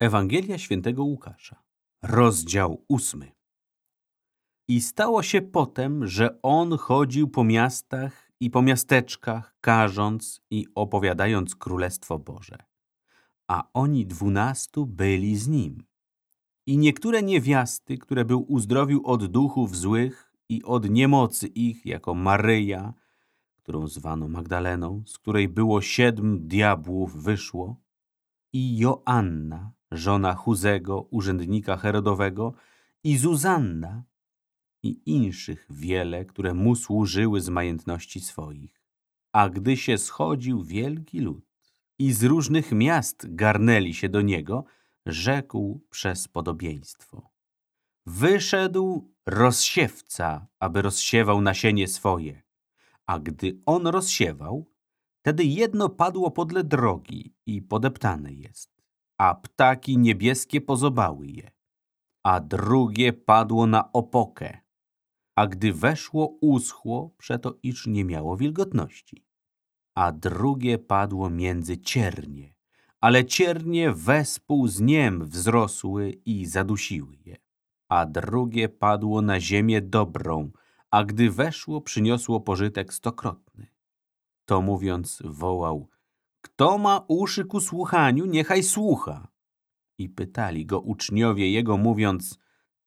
Ewangelia świętego Łukasza, rozdział ósmy. I stało się potem, że on chodził po miastach i po miasteczkach, karząc i opowiadając Królestwo Boże. A oni dwunastu byli z nim. I niektóre niewiasty, które był uzdrowił od duchów złych i od niemocy ich, jako Maryja, którą zwano Magdaleną, z której było siedm diabłów wyszło, i Joanna, żona Huzego, urzędnika Herodowego, i Zuzanna, i inszych wiele, które mu służyły z majętności swoich. A gdy się schodził wielki lud i z różnych miast garnęli się do niego, rzekł przez podobieństwo. Wyszedł rozsiewca, aby rozsiewał nasienie swoje. A gdy on rozsiewał, wtedy jedno padło podle drogi i podeptane jest a ptaki niebieskie pozobały je, a drugie padło na opokę, a gdy weszło, uschło, przeto iż nie miało wilgotności. A drugie padło między ciernie, ale ciernie wespół z niem wzrosły i zadusiły je. A drugie padło na ziemię dobrą, a gdy weszło, przyniosło pożytek stokrotny. To mówiąc, wołał, kto ma uszy ku słuchaniu, niechaj słucha. I pytali go uczniowie jego, mówiąc,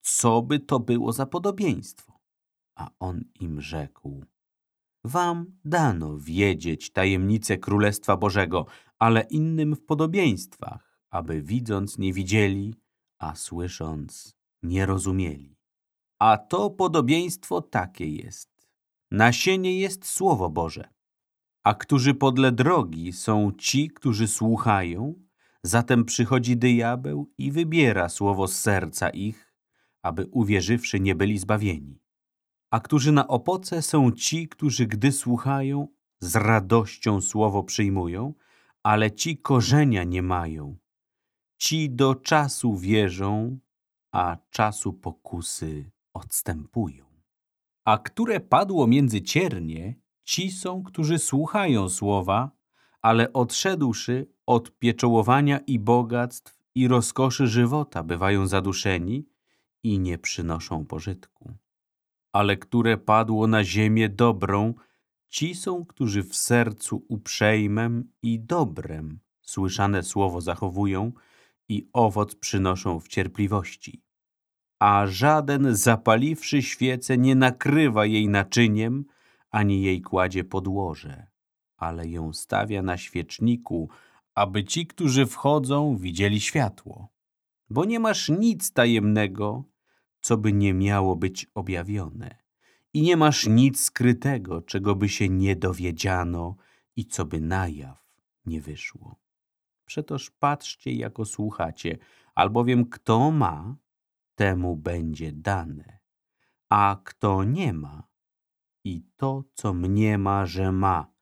co by to było za podobieństwo? A on im rzekł, wam dano wiedzieć tajemnicę Królestwa Bożego, ale innym w podobieństwach, aby widząc nie widzieli, a słysząc nie rozumieli. A to podobieństwo takie jest. Nasienie jest Słowo Boże. A którzy podle drogi są ci, którzy słuchają, zatem przychodzi diabeł i wybiera słowo z serca ich, aby uwierzywszy nie byli zbawieni. A którzy na opoce są ci, którzy gdy słuchają, z radością słowo przyjmują, ale ci korzenia nie mają. Ci do czasu wierzą, a czasu pokusy odstępują. A które padło między ciernie, Ci są, którzy słuchają słowa, ale odszedłszy od pieczołowania i bogactw i rozkoszy żywota bywają zaduszeni i nie przynoszą pożytku. Ale które padło na ziemię dobrą, ci są, którzy w sercu uprzejmem i dobrem słyszane słowo zachowują i owoc przynoszą w cierpliwości. A żaden zapaliwszy świecę nie nakrywa jej naczyniem, ani jej kładzie podłoże, ale ją stawia na świeczniku, aby ci, którzy wchodzą, widzieli światło. Bo nie masz nic tajemnego, co by nie miało być objawione. I nie masz nic skrytego, czego by się nie dowiedziano i co by na jaw nie wyszło. Przetoż patrzcie, jako słuchacie, albowiem kto ma, temu będzie dane, a kto nie ma, i to, co mniema, że ma,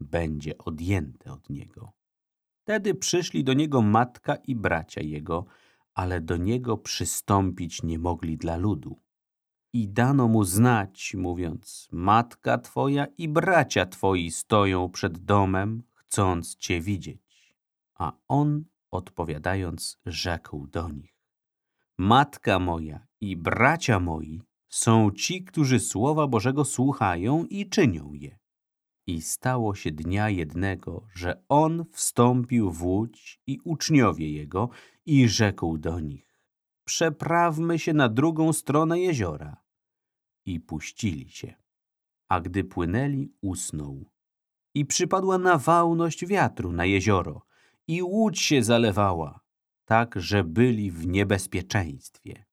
będzie odjęte od niego. Wtedy przyszli do niego matka i bracia jego, ale do niego przystąpić nie mogli dla ludu. I dano mu znać, mówiąc, matka twoja i bracia twoi stoją przed domem, chcąc cię widzieć. A on, odpowiadając, rzekł do nich, matka moja i bracia moi są ci, którzy Słowa Bożego słuchają i czynią je. I stało się dnia jednego, że on wstąpił w łódź i uczniowie jego i rzekł do nich, przeprawmy się na drugą stronę jeziora. I puścili się. A gdy płynęli, usnął. I przypadła nawałność wiatru na jezioro i łódź się zalewała, tak, że byli w niebezpieczeństwie.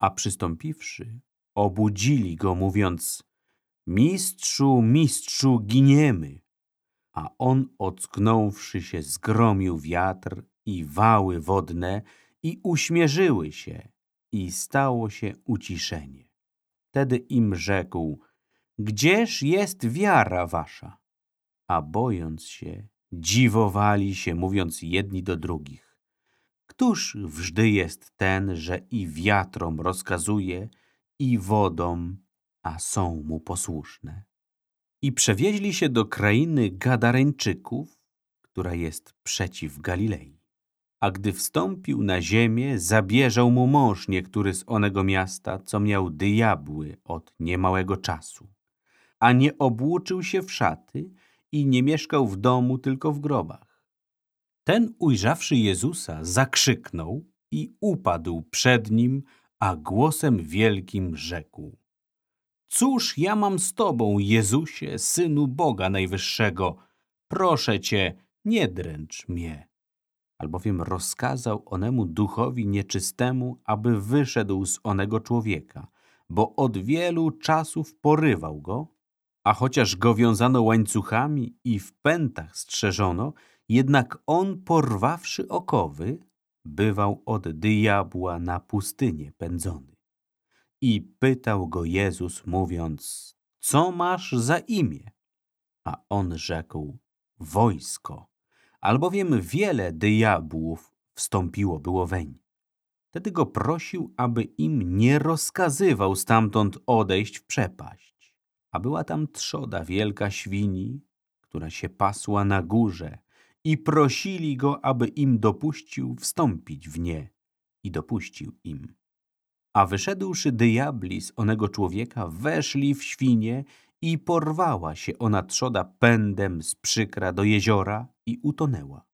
A przystąpiwszy, Obudzili go, mówiąc, mistrzu, mistrzu, giniemy. A on, ocknąwszy się, zgromił wiatr i wały wodne i uśmierzyły się i stało się uciszenie. Wtedy im rzekł, gdzież jest wiara wasza? A bojąc się, dziwowali się, mówiąc jedni do drugich. Któż wżdy jest ten, że i wiatrom rozkazuje i wodą, a są mu posłuszne. I przewieźli się do krainy Gadareńczyków, która jest przeciw Galilei. A gdy wstąpił na ziemię, zabierzał mu mąż niektóry z onego miasta, co miał diabły od niemałego czasu. A nie obłuczył się w szaty i nie mieszkał w domu, tylko w grobach. Ten ujrzawszy Jezusa zakrzyknął i upadł przed nim, a głosem wielkim rzekł. Cóż ja mam z Tobą, Jezusie, Synu Boga Najwyższego? Proszę Cię, nie dręcz mnie. Albowiem rozkazał onemu duchowi nieczystemu, aby wyszedł z onego człowieka, bo od wielu czasów porywał go, a chociaż go wiązano łańcuchami i w pętach strzeżono, jednak on porwawszy okowy, bywał od diabła na pustynię pędzony. I pytał go Jezus, mówiąc, co masz za imię? A on rzekł, wojsko, albowiem wiele diabłów wstąpiło było weń. Wtedy go prosił, aby im nie rozkazywał stamtąd odejść w przepaść. A była tam trzoda wielka świni, która się pasła na górze i prosili go, aby im dopuścił wstąpić w nie i dopuścił im. A wyszedłszy diabli z onego człowieka, weszli w świnie i porwała się ona trzoda pędem z przykra do jeziora i utonęła.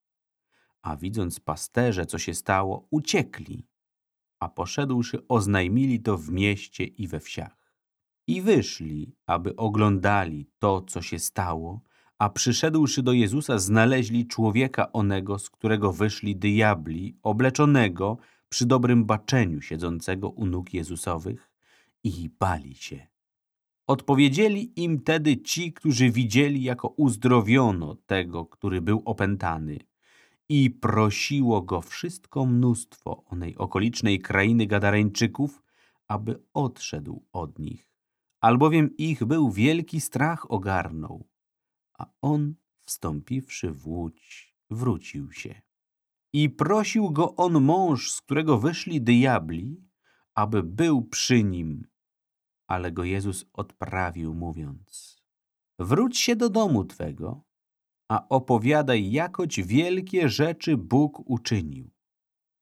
A widząc pasterze, co się stało, uciekli, a poszedłszy oznajmili to w mieście i we wsiach. I wyszli, aby oglądali to, co się stało, a przyszedłszy do Jezusa znaleźli człowieka onego, z którego wyszli diabli, obleczonego przy dobrym baczeniu siedzącego u nóg Jezusowych i bali się. Odpowiedzieli im tedy ci, którzy widzieli, jako uzdrowiono tego, który był opętany. I prosiło go wszystko mnóstwo onej okolicznej krainy Gadareńczyków, aby odszedł od nich, albowiem ich był wielki strach ogarnął. A on, wstąpiwszy w łódź, wrócił się. I prosił go on mąż, z którego wyszli diabli, aby był przy nim ale go Jezus odprawił, mówiąc Wróć się do domu Twego, a opowiadaj, jakoć wielkie rzeczy Bóg uczynił.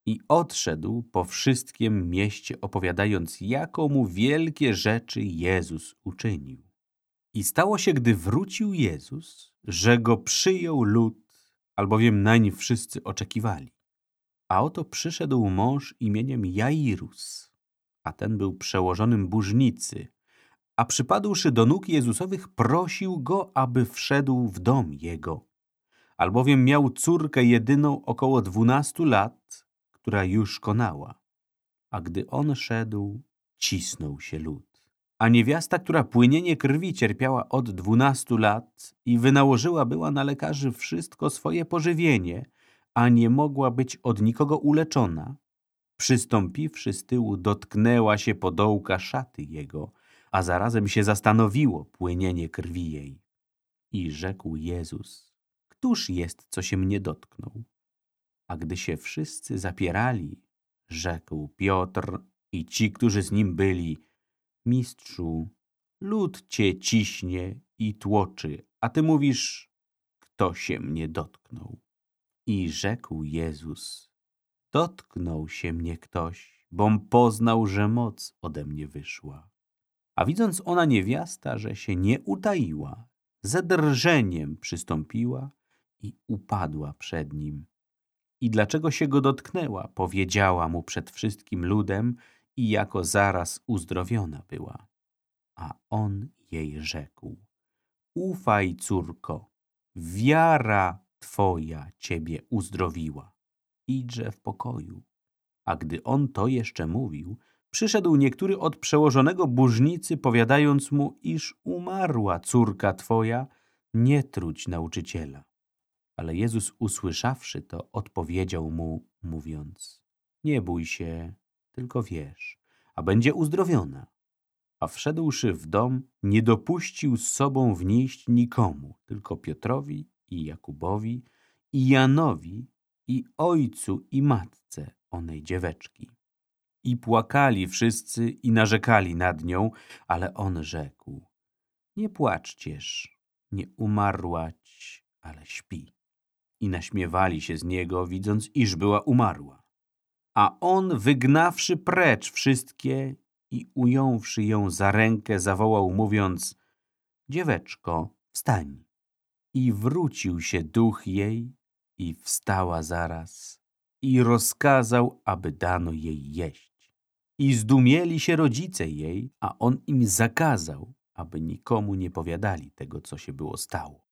I odszedł po wszystkim mieście, opowiadając, jaką mu wielkie rzeczy Jezus uczynił. I stało się, gdy wrócił Jezus, że go przyjął lud, albowiem nań wszyscy oczekiwali. A oto przyszedł mąż imieniem Jairus, a ten był przełożonym burznicy, a przypadłszy do nóg Jezusowych, prosił go, aby wszedł w dom jego. Albowiem miał córkę jedyną około dwunastu lat, która już konała. A gdy on szedł, cisnął się lud. A niewiasta, która płynienie krwi cierpiała od dwunastu lat i wynałożyła była na lekarzy wszystko swoje pożywienie, a nie mogła być od nikogo uleczona, przystąpiwszy z tyłu, dotknęła się podołka szaty jego, a zarazem się zastanowiło płynienie krwi jej. I rzekł Jezus, któż jest, co się mnie dotknął? A gdy się wszyscy zapierali, rzekł Piotr i ci, którzy z nim byli, Mistrzu, lud cię ciśnie i tłoczy, a ty mówisz, kto się mnie dotknął? I rzekł Jezus, Dotknął się mnie ktoś, bom poznał, że moc ode mnie wyszła. A widząc ona niewiasta, że się nie utaiła, ze drżeniem przystąpiła i upadła przed nim. I dlaczego się go dotknęła, powiedziała mu przed wszystkim ludem i jako zaraz uzdrowiona była. A on jej rzekł, ufaj córko, wiara twoja ciebie uzdrowiła idźże w pokoju. A gdy on to jeszcze mówił, przyszedł niektóry od przełożonego burznicy, powiadając mu, iż umarła córka twoja, nie truć nauczyciela. Ale Jezus usłyszawszy to, odpowiedział mu, mówiąc, nie bój się, tylko wierz, a będzie uzdrowiona. A wszedłszy w dom, nie dopuścił z sobą wnieść nikomu, tylko Piotrowi i Jakubowi i Janowi i ojcu i matce onej dzieweczki. I płakali wszyscy i narzekali nad nią, ale on rzekł, nie płaczcież, nie umarłać, ale śpi. i naśmiewali się z niego, widząc, iż była umarła. A on, wygnawszy precz wszystkie i ująwszy ją za rękę, zawołał, mówiąc Dzieweczko, wstań. I wrócił się duch jej i wstała zaraz i rozkazał, aby dano jej jeść. I zdumieli się rodzice jej, a on im zakazał, aby nikomu nie powiadali tego, co się było stało.